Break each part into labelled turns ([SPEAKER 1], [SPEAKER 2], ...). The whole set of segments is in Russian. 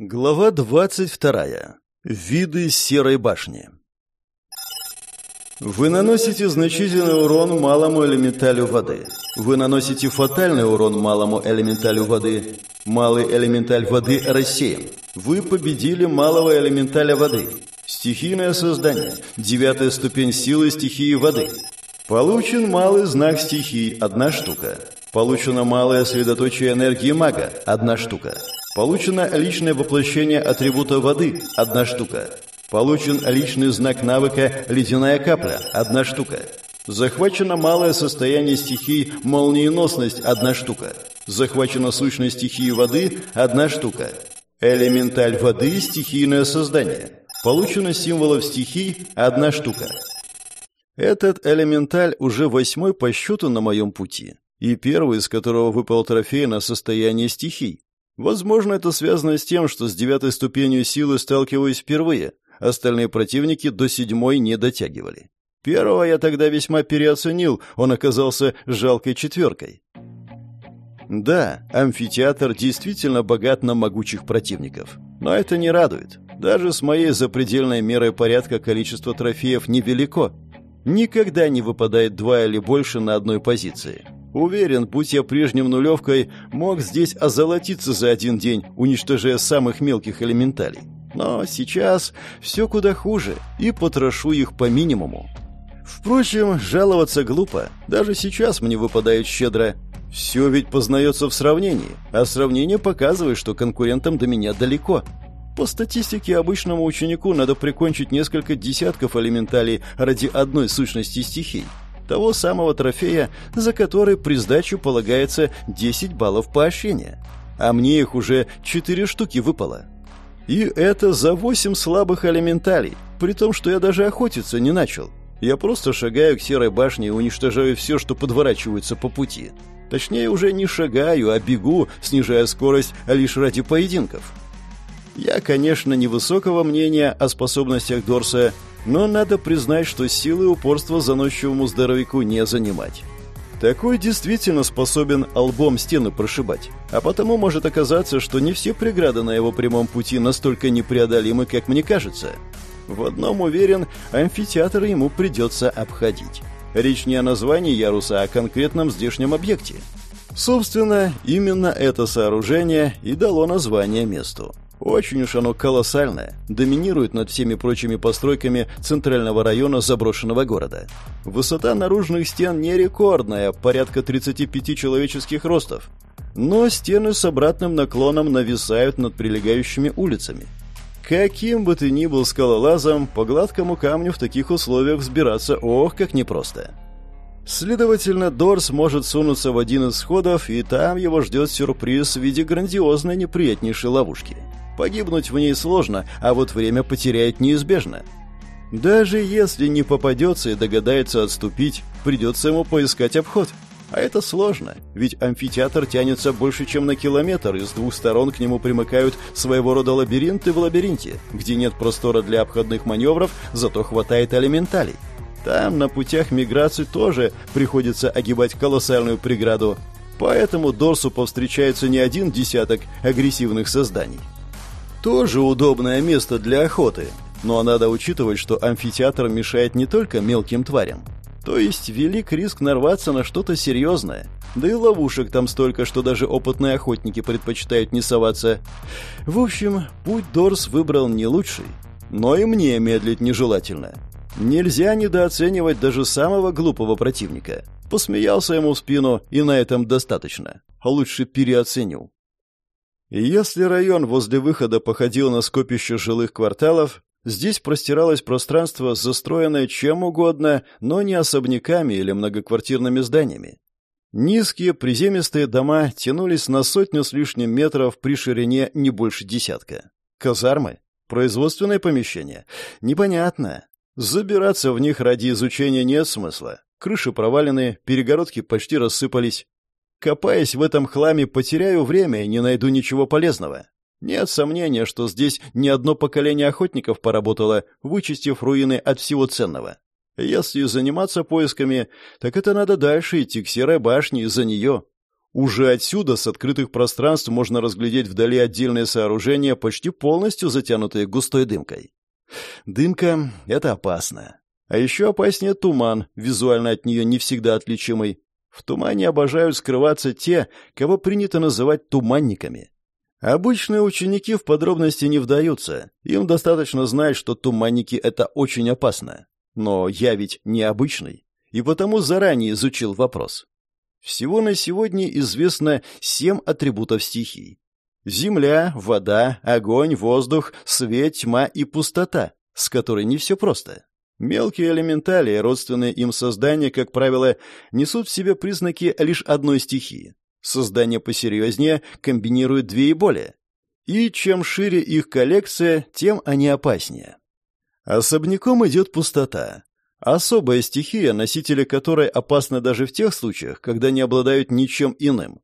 [SPEAKER 1] Глава 22. Виды серой башни. Вы наносите значительный урон малому элементалю воды. Вы наносите фатальный урон малому элементалю воды. Малый элементаль воды рассеян. Вы победили малого элементаля воды. Стихийное создание. Девятая ступень силы стихии воды. Получен малый знак стихии – одна штука. Получено малое средоточие энергии мага – одна штука. Получено личное воплощение атрибута воды – одна штука. Получен личный знак навыка «Ледяная капля» – одна штука. Захвачено малое состояние стихий «Молниеносность» – одна штука. Захвачена сущность стихии воды – одна штука. Элементаль воды – стихийное создание. Получено символов стихий – одна штука. Этот элементаль уже восьмой по счету на моем пути, и первый, из которого выпал трофей на состояние стихий. Возможно, это связано с тем, что с девятой ступенью силы сталкиваюсь впервые, остальные противники до седьмой не дотягивали. Первого я тогда весьма переоценил, он оказался жалкой четверкой. Да, амфитеатр действительно богат на могучих противников. Но это не радует. Даже с моей запредельной мерой порядка количество трофеев невелико. Никогда не выпадает два или больше на одной позиции. Уверен, будь я прежним нулевкой, мог здесь озолотиться за один день, уничтожая самых мелких элементалей. Но сейчас все куда хуже, и потрошу их по минимуму. Впрочем, жаловаться глупо. Даже сейчас мне выпадает щедро. Все ведь познается в сравнении, а сравнение показывает, что конкурентам до меня далеко. По статистике обычному ученику надо прикончить несколько десятков элементалей ради одной сущности стихий того самого трофея, за который при сдачу полагается 10 баллов поощрения. А мне их уже 4 штуки выпало. И это за 8 слабых элементалей, при том, что я даже охотиться не начал. Я просто шагаю к серой башне и уничтожаю все, что подворачивается по пути. Точнее, уже не шагаю, а бегу, снижая скорость лишь ради поединков. Я, конечно, невысокого мнения о способностях Дорса, но надо признать, что силы упорства заносчивому здоровяку не занимать. Такой действительно способен лбом стены прошибать, а потому может оказаться, что не все преграды на его прямом пути настолько непреодолимы, как мне кажется. В одном уверен, амфитеатр ему придется обходить. Речь не о названии яруса, а о конкретном здешнем объекте. Собственно, именно это сооружение и дало название месту. Очень уж оно колоссальное, доминирует над всеми прочими постройками центрального района заброшенного города. Высота наружных стен не рекордная, порядка 35 человеческих ростов. Но стены с обратным наклоном нависают над прилегающими улицами. Каким бы ты ни был скалолазом, по гладкому камню в таких условиях взбираться ох, как непросто. Следовательно, Дорс может сунуться в один из сходов, и там его ждет сюрприз в виде грандиозной неприятнейшей ловушки. Погибнуть в ней сложно, а вот время потеряет неизбежно. Даже если не попадется и догадается отступить, придется ему поискать обход. А это сложно, ведь амфитеатр тянется больше, чем на километр, и с двух сторон к нему примыкают своего рода лабиринты в лабиринте, где нет простора для обходных маневров, зато хватает элементалей. Там на путях миграции тоже приходится огибать колоссальную преграду, поэтому Дорсу повстречается не один десяток агрессивных созданий. Тоже удобное место для охоты, но надо учитывать, что амфитеатр мешает не только мелким тварям. То есть велик риск нарваться на что-то серьезное. Да и ловушек там столько, что даже опытные охотники предпочитают не соваться. В общем, путь Дорс выбрал не лучший. Но и мне медлить нежелательно. Нельзя недооценивать даже самого глупого противника. Посмеялся ему в спину, и на этом достаточно. Лучше переоценил. Если район возле выхода походил на скопище жилых кварталов, здесь простиралось пространство, застроенное чем угодно, но не особняками или многоквартирными зданиями. Низкие приземистые дома тянулись на сотню с лишним метров при ширине не больше десятка. Казармы? Производственное помещение? Непонятно. Забираться в них ради изучения нет смысла. Крыши провалены, перегородки почти рассыпались. Копаясь в этом хламе, потеряю время и не найду ничего полезного. Нет сомнения, что здесь не одно поколение охотников поработало, вычистив руины от всего ценного. Если заниматься поисками, так это надо дальше идти к Серой башне из-за нее. Уже отсюда, с открытых пространств, можно разглядеть вдали отдельные сооружения, почти полностью затянутые густой дымкой. Дымка — это опасно. А еще опаснее туман, визуально от нее не всегда отличимый. В тумане обожают скрываться те, кого принято называть туманниками. Обычные ученики в подробности не вдаются. Им достаточно знать, что туманники — это очень опасно. Но я ведь необычный, и потому заранее изучил вопрос. Всего на сегодня известно семь атрибутов стихий. Земля, вода, огонь, воздух, свет, тьма и пустота, с которой не все просто. Мелкие элементали, родственные им создания, как правило, несут в себе признаки лишь одной стихии. Создания посерьезнее комбинируют две и более. И чем шире их коллекция, тем они опаснее. Особняком идет пустота. Особая стихия, носители которой опасны даже в тех случаях, когда не обладают ничем иным.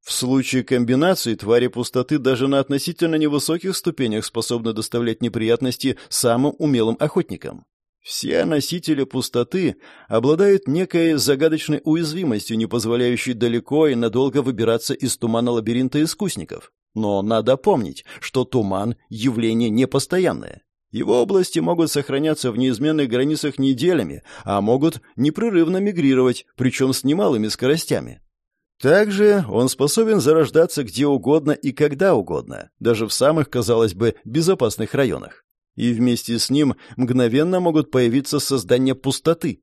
[SPEAKER 1] В случае комбинации твари пустоты даже на относительно невысоких ступенях способны доставлять неприятности самым умелым охотникам. Все носители пустоты обладают некой загадочной уязвимостью, не позволяющей далеко и надолго выбираться из тумана лабиринта искусников. Но надо помнить, что туман – явление непостоянное. Его области могут сохраняться в неизменных границах неделями, а могут непрерывно мигрировать, причем с немалыми скоростями. Также он способен зарождаться где угодно и когда угодно, даже в самых, казалось бы, безопасных районах и вместе с ним мгновенно могут появиться создания пустоты.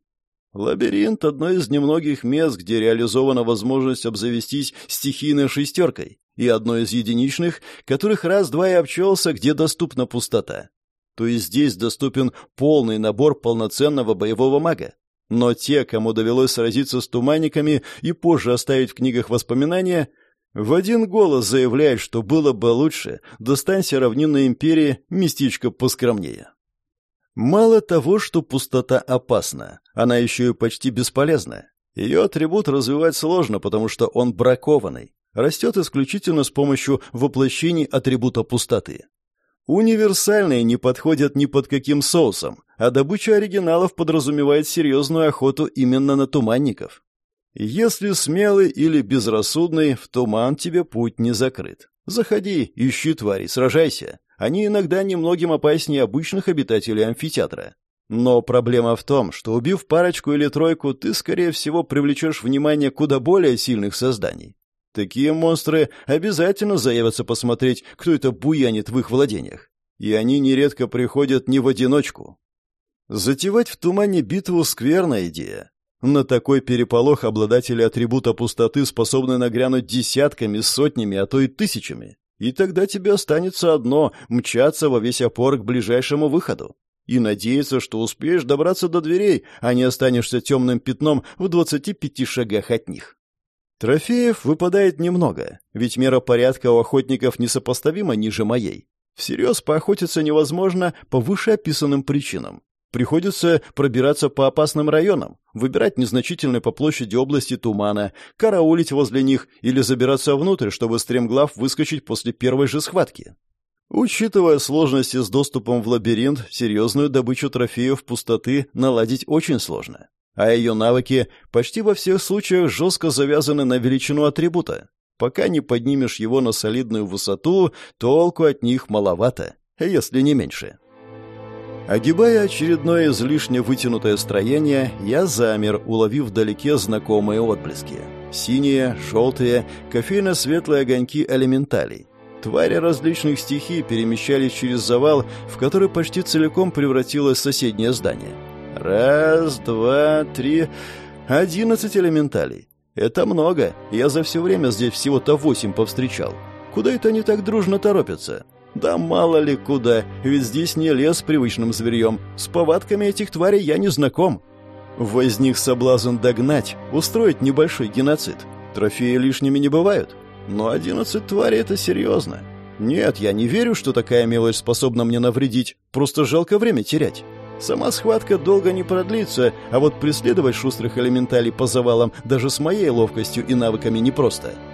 [SPEAKER 1] Лабиринт — одно из немногих мест, где реализована возможность обзавестись стихийной шестеркой, и одно из единичных, которых раз-два и обчелся, где доступна пустота. То есть здесь доступен полный набор полноценного боевого мага. Но те, кому довелось сразиться с туманниками и позже оставить в книгах воспоминания, в один голос заявляет, что было бы лучше, достанься равнинной империи местечко поскромнее. Мало того, что пустота опасна, она еще и почти бесполезна. Ее атрибут развивать сложно, потому что он бракованный, растет исключительно с помощью воплощений атрибута пустоты. Универсальные не подходят ни под каким соусом, а добыча оригиналов подразумевает серьезную охоту именно на туманников. Если смелый или безрассудный, в туман тебе путь не закрыт. Заходи, ищи твари, сражайся. Они иногда немногим опаснее обычных обитателей амфитеатра. Но проблема в том, что убив парочку или тройку, ты, скорее всего, привлечешь внимание куда более сильных созданий. Такие монстры обязательно заявятся посмотреть, кто это буянит в их владениях. И они нередко приходят не в одиночку. Затевать в тумане битву — скверная идея. На такой переполох обладатели атрибута пустоты способны нагрянуть десятками, сотнями, а то и тысячами. И тогда тебе останется одно — мчаться во весь опор к ближайшему выходу. И надеяться, что успеешь добраться до дверей, а не останешься темным пятном в 25 шагах от них. Трофеев выпадает немного, ведь мера порядка у охотников несопоставима ниже моей. Всерьез поохотиться невозможно по вышеописанным причинам. Приходится пробираться по опасным районам, выбирать незначительные по площади области тумана, караулить возле них или забираться внутрь, чтобы стремглав выскочить после первой же схватки. Учитывая сложности с доступом в лабиринт, серьезную добычу трофеев пустоты наладить очень сложно. А ее навыки почти во всех случаях жестко завязаны на величину атрибута. Пока не поднимешь его на солидную высоту, толку от них маловато, если не меньше. Огибая очередное излишне вытянутое строение, я замер, уловив вдалеке знакомые отблески. Синие, желтые, кофейно-светлые огоньки элементалей. Твари различных стихий перемещались через завал, в который почти целиком превратилось соседнее здание. Раз, два, три... Одиннадцать элементалей. Это много. Я за все время здесь всего-то восемь повстречал. Куда это они так дружно торопятся? Да мало ли куда, ведь здесь не лес привычным зверьем. С повадками этих тварей я не знаком. Возник соблазн догнать, устроить небольшой геноцид. Трофеи лишними не бывают. Но одиннадцать тварей — это серьезно. Нет, я не верю, что такая мелочь способна мне навредить. Просто жалко время терять. Сама схватка долго не продлится, а вот преследовать шустрых элементалей по завалам даже с моей ловкостью и навыками непросто. просто.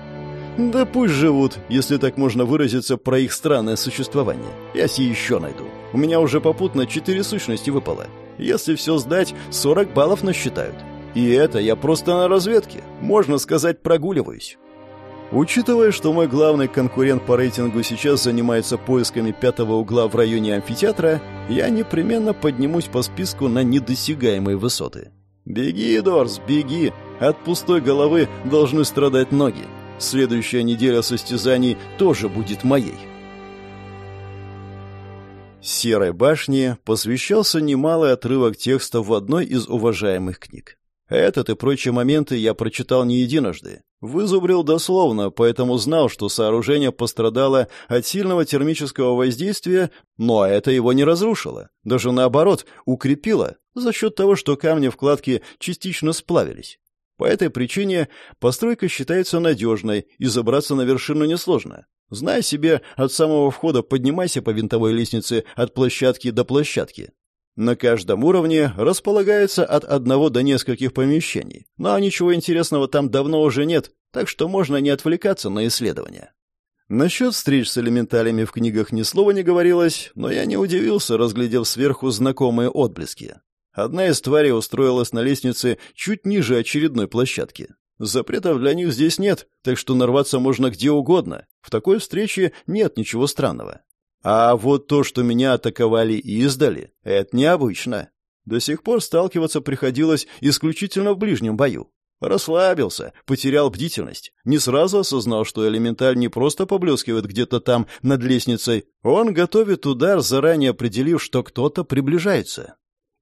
[SPEAKER 1] Да пусть живут, если так можно выразиться про их странное существование. Я си еще найду. У меня уже попутно четыре сущности выпало. Если все сдать, 40 баллов насчитают. И это я просто на разведке. Можно сказать, прогуливаюсь. Учитывая, что мой главный конкурент по рейтингу сейчас занимается поисками пятого угла в районе амфитеатра, я непременно поднимусь по списку на недосягаемые высоты. Беги, Дорс, беги! От пустой головы должны страдать ноги. Следующая неделя состязаний тоже будет моей. «Серой башне» посвящался немалый отрывок текста в одной из уважаемых книг. Этот и прочие моменты я прочитал не единожды. Вызубрил дословно, поэтому знал, что сооружение пострадало от сильного термического воздействия, но это его не разрушило. Даже наоборот, укрепило, за счет того, что камни вкладки частично сплавились. По этой причине постройка считается надежной, и забраться на вершину несложно. Знай себе, от самого входа поднимайся по винтовой лестнице от площадки до площадки. На каждом уровне располагается от одного до нескольких помещений, но ничего интересного там давно уже нет, так что можно не отвлекаться на исследования. Насчет встреч с элементалями в книгах ни слова не говорилось, но я не удивился, разглядев сверху знакомые отблески. Одна из тварей устроилась на лестнице чуть ниже очередной площадки. Запретов для них здесь нет, так что нарваться можно где угодно. В такой встрече нет ничего странного. А вот то, что меня атаковали и издали, это необычно. До сих пор сталкиваться приходилось исключительно в ближнем бою. Расслабился, потерял бдительность. Не сразу осознал, что элементаль не просто поблескивает где-то там над лестницей. Он готовит удар, заранее определив, что кто-то приближается.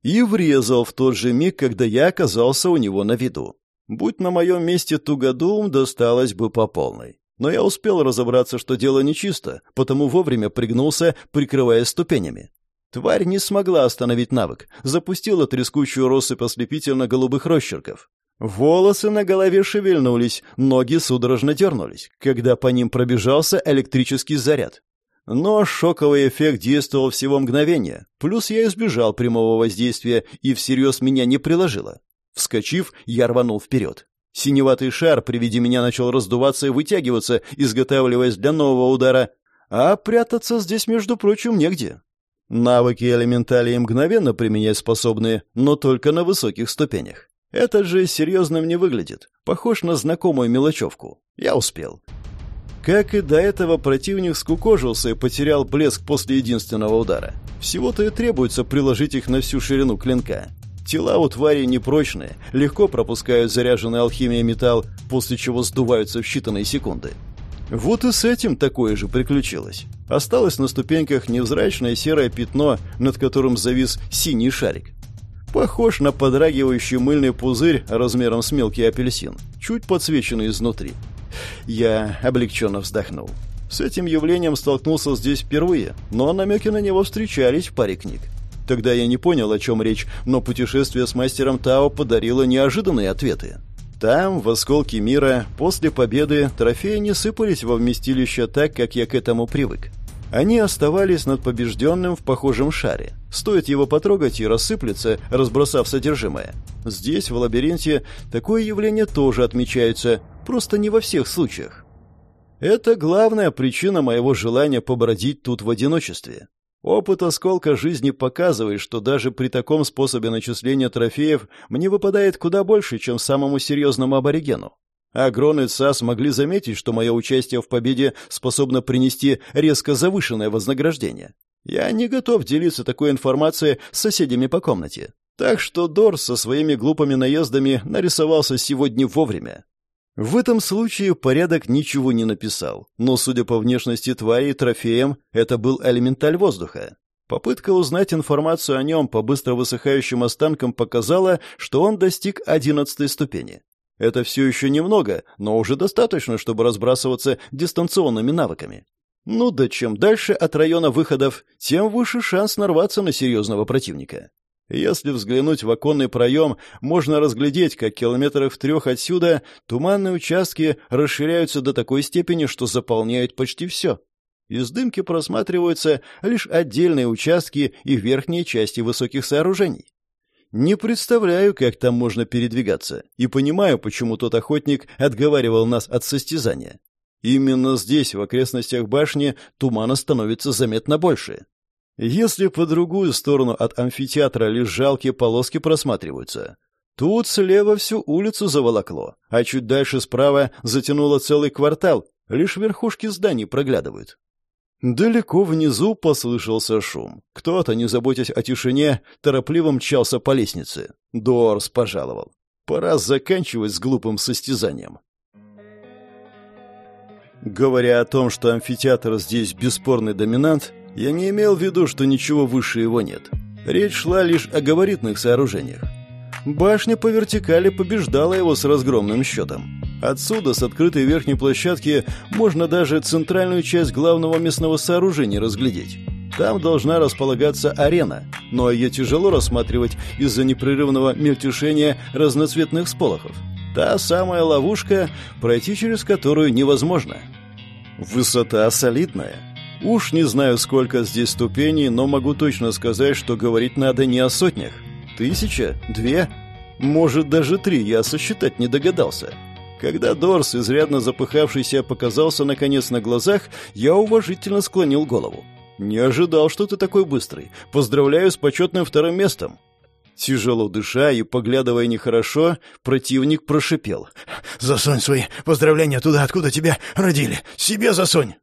[SPEAKER 1] И врезал в тот же миг, когда я оказался у него на виду. Будь на моем месте тугодум, досталось бы по полной. Но я успел разобраться, что дело нечисто, потому вовремя пригнулся, прикрывая ступенями. Тварь не смогла остановить навык, запустила трескучую россыпь ослепительно-голубых росчерков. Волосы на голове шевельнулись, ноги судорожно дернулись, когда по ним пробежался электрический заряд. Но шоковый эффект действовал всего мгновение, плюс я избежал прямого воздействия и всерьез меня не приложило. Вскочив, я рванул вперед. Синеватый шар при виде меня начал раздуваться и вытягиваться, изготавливаясь для нового удара. А прятаться здесь, между прочим, негде. Навыки элементалии мгновенно применять способны, но только на высоких ступенях. Это же серьезным не выглядит. Похож на знакомую мелочевку. Я успел. Как и до этого, противник скукожился и потерял блеск после единственного удара. Всего-то и требуется приложить их на всю ширину клинка. Тела у тварей непрочные, легко пропускают заряженный алхимией металл, после чего сдуваются в считанные секунды. Вот и с этим такое же приключилось. Осталось на ступеньках невзрачное серое пятно, над которым завис синий шарик. Похож на подрагивающий мыльный пузырь размером с мелкий апельсин, чуть подсвеченный изнутри. Я облегченно вздохнул. С этим явлением столкнулся здесь впервые, но намеки на него встречались в паре книг. Тогда я не понял, о чем речь, но путешествие с мастером Тао подарило неожиданные ответы. Там, в осколке мира, после победы трофеи не сыпались во вместилище так, как я к этому привык. Они оставались над побежденным в похожем шаре. Стоит его потрогать и рассыплется, разбросав содержимое. Здесь, в лабиринте, такое явление тоже отмечается, просто не во всех случаях. Это главная причина моего желания побродить тут в одиночестве. Опыт осколка жизни показывает, что даже при таком способе начисления трофеев мне выпадает куда больше, чем самому серьезному аборигену. Агрон и ЦА смогли заметить, что мое участие в победе способно принести резко завышенное вознаграждение. Я не готов делиться такой информацией с соседями по комнате. Так что Дор со своими глупыми наездами нарисовался сегодня вовремя. В этом случае порядок ничего не написал, но, судя по внешности твари трофеем, это был элементаль воздуха. Попытка узнать информацию о нем по быстро высыхающим останкам показала, что он достиг одиннадцатой ступени. Это все еще немного, но уже достаточно, чтобы разбрасываться дистанционными навыками. Ну да чем дальше от района выходов, тем выше шанс нарваться на серьезного противника. Если взглянуть в оконный проем, можно разглядеть, как километрах в трех отсюда туманные участки расширяются до такой степени, что заполняют почти все. Из дымки просматриваются лишь отдельные участки и верхние части высоких сооружений. Не представляю, как там можно передвигаться, и понимаю, почему тот охотник отговаривал нас от состязания. Именно здесь, в окрестностях башни, тумана становится заметно больше. Если по другую сторону от амфитеатра лишь жалкие полоски просматриваются, Тут слева всю улицу заволокло, а чуть дальше справа затянуло целый квартал, лишь верхушки зданий проглядывают. Далеко внизу послышался шум. Кто-то, не заботясь о тишине, торопливо мчался по лестнице. Дорс пожаловал. Пора заканчивать с глупым состязанием. Говоря о том, что амфитеатр здесь бесспорный доминант, я не имел в виду, что ничего выше его нет. Речь шла лишь о габаритных сооружениях. Башня по вертикали побеждала его с разгромным счетом. Отсюда, с открытой верхней площадки, можно даже центральную часть главного местного сооружения разглядеть. Там должна располагаться арена, но ее тяжело рассматривать из-за непрерывного мельтешения разноцветных сполохов. Та самая ловушка, пройти через которую невозможно. Высота солидная. Уж не знаю, сколько здесь ступеней, но могу точно сказать, что говорить надо не о сотнях. Тысяча? Две? Может, даже три, я сосчитать не догадался. Когда Дорс, изрядно запыхавшийся, показался наконец на глазах, я уважительно склонил голову. «Не ожидал, что ты такой быстрый. Поздравляю с почетным вторым местом». Тяжело дыша и поглядывая нехорошо, противник прошипел.
[SPEAKER 2] «Засунь свои поздравления туда, откуда тебя родили. Себе засунь!»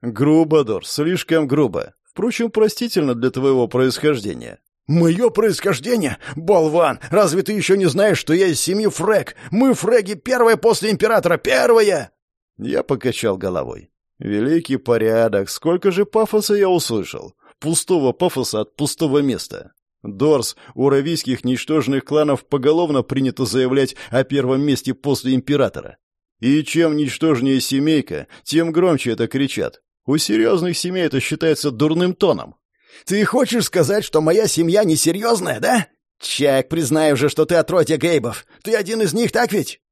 [SPEAKER 1] «Грубо, Дорс, слишком грубо. Впрочем, простительно для твоего происхождения.
[SPEAKER 2] «Мое происхождение? Болван! Разве ты еще не знаешь, что я из семьи Фрэг? Мы, Фрэги, первые после императора, первые!»
[SPEAKER 1] Я покачал головой. «Великий порядок! Сколько же пафоса я услышал! Пустого пафоса от пустого места!» Дорс, у равийских ничтожных кланов поголовно принято заявлять о первом месте после императора. И чем ничтожнее семейка, тем громче это кричат. У серьезных семей это считается дурным тоном.
[SPEAKER 2] Ты хочешь сказать, что моя семья несерьезная, да? Чак, признаю же, что ты отродье Гейбов. Ты один из них, так ведь?»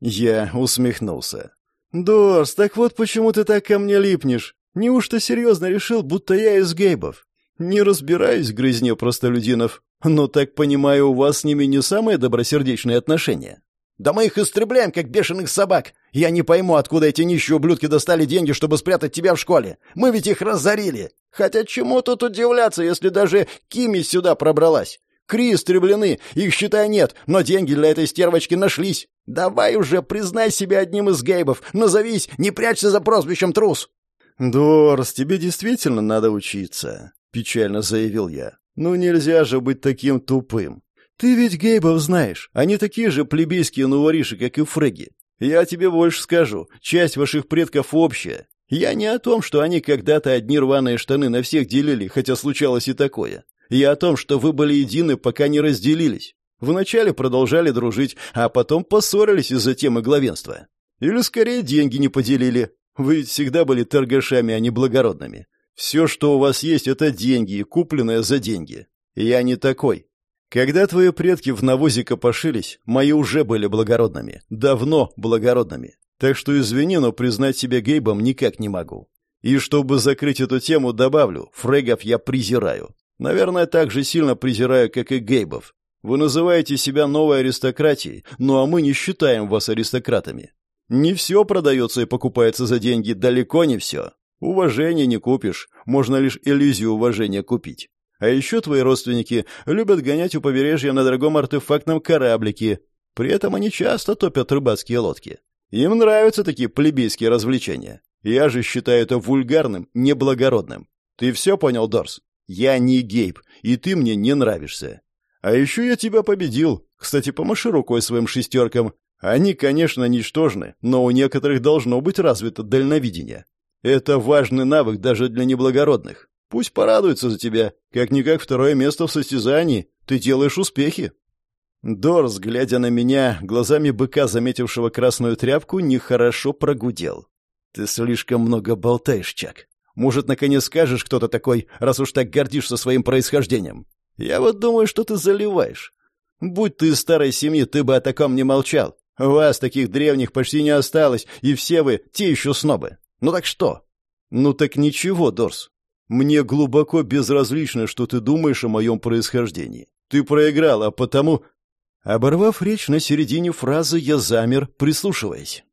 [SPEAKER 1] Я усмехнулся. «Дорс, так вот почему ты так ко мне липнешь? Неужто серьезно решил, будто я из Гейбов? Не разбираюсь в грызне простолюдинов, но, так понимаю, у вас с ними не самые добросердечные отношения».
[SPEAKER 2] Да мы их истребляем, как бешеных собак. Я не пойму, откуда эти нищие ублюдки достали деньги, чтобы спрятать тебя в школе. Мы ведь их разорили. Хотя чему тут удивляться, если даже Кими сюда пробралась? Кри истреблены, их, считай, нет, но деньги для этой стервочки нашлись. Давай уже, признай себя одним из гейбов, назовись, не прячься за прозвищем трус.
[SPEAKER 1] «Дорс, тебе действительно надо учиться», — печально заявил я. «Ну нельзя же быть таким тупым. Ты ведь гейбов знаешь. Они такие же плебейские нувориши, как и фреги. Я тебе больше скажу. Часть ваших предков общая. Я не о том, что они когда-то одни рваные штаны на всех делили, хотя случалось и такое. Я о том, что вы были едины, пока не разделились. Вначале продолжали дружить, а потом поссорились из-за темы главенства. Или скорее деньги не поделили. Вы ведь всегда были торгашами, а не благородными. Все, что у вас есть, это деньги, купленные за деньги. Я не такой. Когда твои предки в навозе копошились, мои уже были благородными. Давно благородными. Так что извини, но признать себя гейбом никак не могу. И чтобы закрыть эту тему, добавлю, фрегов я презираю. Наверное, так же сильно презираю, как и гейбов. Вы называете себя новой аристократией, ну а мы не считаем вас аристократами. Не все продается и покупается за деньги, далеко не все. Уважение не купишь, можно лишь иллюзию уважения купить. А еще твои родственники любят гонять у побережья на дорогом артефактном кораблике. При этом они часто топят рыбацкие лодки. Им нравятся такие плебейские развлечения. Я же считаю это вульгарным, неблагородным. Ты все понял, Дорс? Я не гейб, и ты мне не нравишься. А еще я тебя победил. Кстати, помаши рукой своим шестеркам. Они, конечно, ничтожны, но у некоторых должно быть развито дальновидение. Это важный навык даже для неблагородных. Пусть порадуются за тебя. Как-никак второе место в состязании. Ты делаешь успехи». Дорс, глядя на меня, глазами быка, заметившего красную тряпку, нехорошо прогудел. «Ты слишком много болтаешь, Чак. Может, наконец скажешь, кто то такой, раз уж так гордишься своим происхождением? Я вот думаю, что ты заливаешь. Будь ты из старой семьи, ты бы о таком не молчал. Вас, таких древних, почти не осталось, и все вы те еще снобы. Ну так что?» «Ну так ничего, Дорс. Мне глубоко безразлично, что ты думаешь о моем происхождении. Ты проиграл, а потому...» Оборвав речь на середине фразы, я замер, прислушиваясь.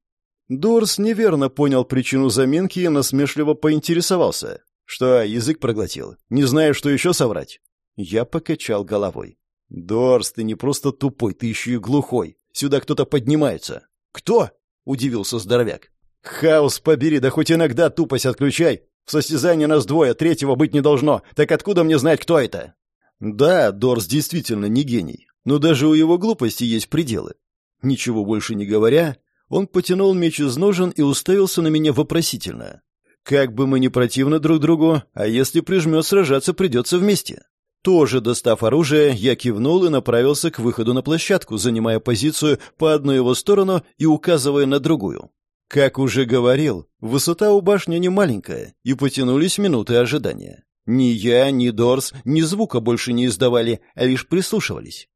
[SPEAKER 1] Дорс неверно понял причину заминки и насмешливо поинтересовался. «Что, язык проглотил? Не знаю, что еще соврать?» Я покачал головой.
[SPEAKER 2] «Дорс, ты не просто тупой, ты еще и глухой. Сюда кто-то поднимается». «Кто?» — удивился здоровяк. «Хаос побери, да хоть иногда тупость отключай. В состязании нас двое, третьего быть не должно. Так откуда мне знать, кто это?» Да, Дорс действительно не гений, но даже у его глупости есть пределы. Ничего больше не говоря, он потянул меч из ножен и уставился на меня вопросительно. Как бы мы ни противны друг другу, а если прижмет, сражаться придется вместе. Тоже достав оружие, я кивнул и направился к выходу на площадку, занимая позицию по одной его сторону и указывая на другую. Как уже говорил, высота у башни не маленькая, и потянулись минуты ожидания. Ни я, ни Дорс ни звука больше не издавали, а лишь прислушивались.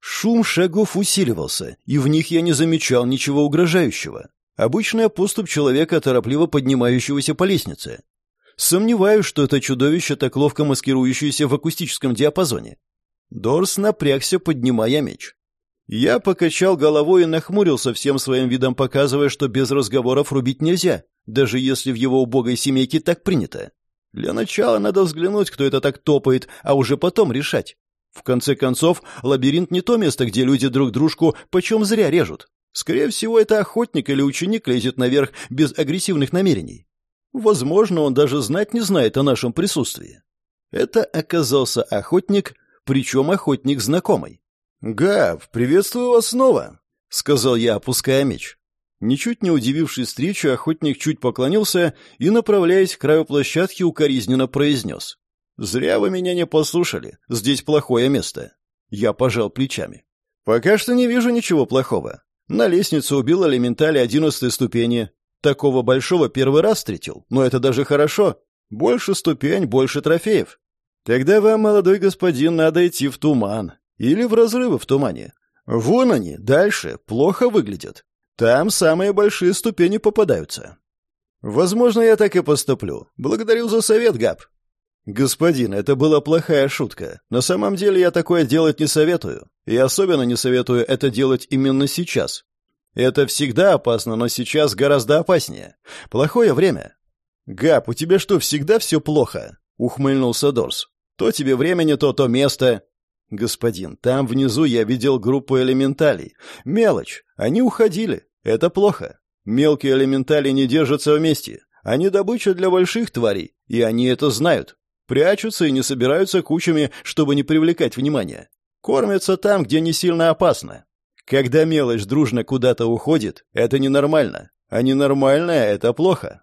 [SPEAKER 2] Шум шагов усиливался, и в них я не замечал ничего угрожающего. Обычный поступ человека, торопливо поднимающегося по лестнице. Сомневаюсь, что это чудовище, так ловко маскирующееся в акустическом диапазоне. Дорс напрягся, поднимая меч. Я покачал головой и нахмурился всем своим видом, показывая, что без разговоров рубить нельзя, даже если в его убогой семейке так принято. Для начала надо взглянуть, кто это так топает, а уже потом решать. В конце концов, лабиринт не то место, где люди друг дружку почем зря режут. Скорее всего, это охотник или ученик лезет наверх без агрессивных намерений. Возможно, он даже знать не знает о нашем присутствии. Это оказался охотник, причем охотник знакомый. «Гав, приветствую вас снова», — сказал я, опуская меч. Ничуть не удивившись встрече, охотник чуть поклонился и, направляясь к краю площадки, укоризненно произнес. «Зря вы меня не послушали. Здесь плохое место». Я пожал плечами. «Пока что не вижу ничего плохого. На лестнице убил элементали одиннадцатой ступени. Такого большого первый раз встретил, но это даже хорошо. Больше ступень, больше трофеев. Тогда вам, молодой господин, надо идти в туман. Или в разрывы в тумане. Вон они, дальше, плохо выглядят. Там самые большие ступени попадаются. Возможно, я так и поступлю. Благодарю за совет, Габ. Господин, это была плохая шутка. На самом деле я такое делать не советую. И особенно не советую это делать именно сейчас. Это всегда опасно, но сейчас гораздо опаснее. Плохое время. Габ, у тебя что, всегда все плохо? Ухмыльнулся Дорс. То тебе времени, то то место. «Господин, там внизу я видел группу элементалей. Мелочь. Они уходили. Это плохо. Мелкие элементали не держатся вместе. Они добыча для больших тварей, и они это знают. Прячутся и не собираются кучами, чтобы не привлекать внимания. Кормятся там, где не сильно опасно. Когда мелочь дружно куда-то уходит, это ненормально. А ненормальное — это плохо.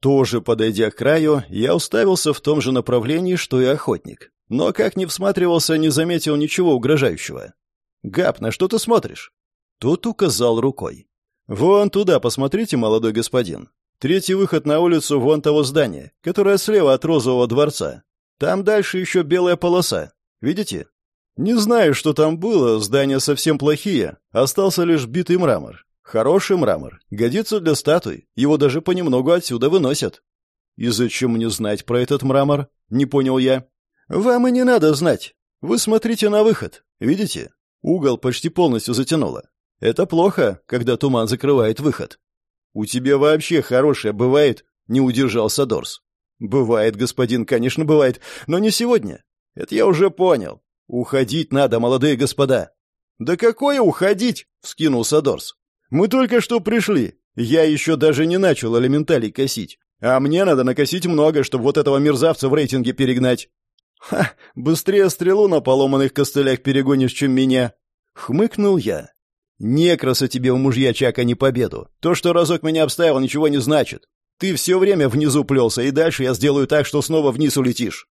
[SPEAKER 2] Тоже подойдя к краю, я уставился в том же направлении, что и охотник. Но как ни всматривался, не заметил ничего угрожающего. «Гап, на что ты смотришь?» Тот указал рукой. «Вон туда посмотрите, молодой господин. Третий выход на улицу вон того здания, которое слева от розового дворца. Там дальше еще белая полоса. Видите? Не знаю, что там было, здания совсем плохие. Остался лишь битый мрамор. Хороший мрамор. Годится для статуй. Его даже понемногу отсюда выносят. И зачем мне знать про этот мрамор? Не понял я. Вам и не надо знать. Вы смотрите на выход. Видите? Угол почти полностью затянуло. Это плохо, когда туман закрывает выход. У тебя вообще хорошее бывает? Не удержался Дорс. Бывает, господин, конечно, бывает, но не сегодня. Это я уже понял. Уходить надо, молодые господа. Да какое уходить? вскинулся Дорс. Мы только что пришли. Я еще даже не начал элементалей косить. А мне надо накосить много, чтобы вот этого мерзавца в рейтинге перегнать. «Ха, быстрее стрелу на поломанных костылях перегонишь, чем меня!» Хмыкнул я. «Некраса тебе у мужья Чака не победу. То, что разок меня обставил, ничего не значит. Ты все время внизу плелся, и дальше я сделаю так, что снова вниз улетишь».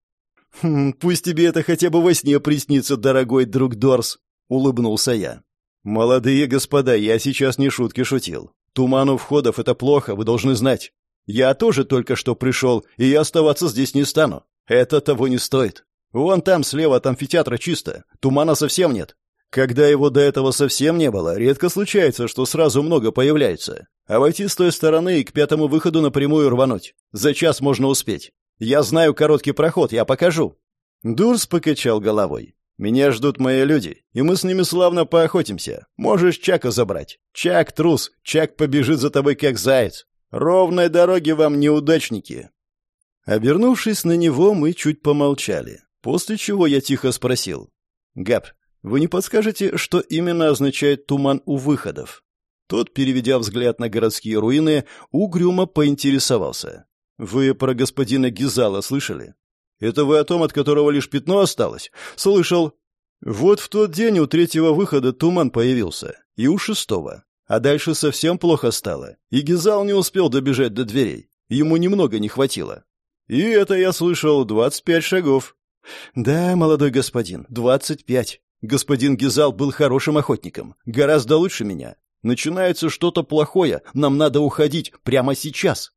[SPEAKER 2] «Хм, «Пусть тебе это хотя бы во сне приснится, дорогой друг Дорс», — улыбнулся я. «Молодые господа, я сейчас не шутки шутил. Туман у входов — это плохо, вы должны знать. Я тоже только что пришел, и я оставаться здесь не стану. Это того не стоит. Вон там слева от амфитеатра чисто, тумана совсем нет. Когда его до этого совсем не было, редко случается, что сразу много появляется. А войти с той стороны и к пятому выходу напрямую рвануть. За час можно успеть. Я знаю короткий проход, я покажу». Дурс покачал головой. «Меня ждут мои люди, и мы с ними славно поохотимся. Можешь Чака забрать. Чак трус, Чак побежит за тобой как заяц. Ровной дороги вам, неудачники. Обернувшись на него, мы чуть помолчали, после чего я тихо спросил. «Габ,
[SPEAKER 1] Вы не подскажете, что именно означает туман у выходов? Тот, переведя взгляд на городские руины, угрюмо поинтересовался. «Вы про господина Гизала слышали? Это вы о том, от которого лишь пятно осталось? Слышал. Вот в тот день у третьего выхода туман появился, и у шестого. А дальше совсем плохо стало, и Гизал не успел добежать до дверей. Ему немного не хватило. И это я слышал двадцать пять шагов. Да, молодой господин, двадцать пять. Господин Гизал был хорошим охотником, гораздо лучше меня. Начинается что-то плохое, нам надо уходить прямо сейчас.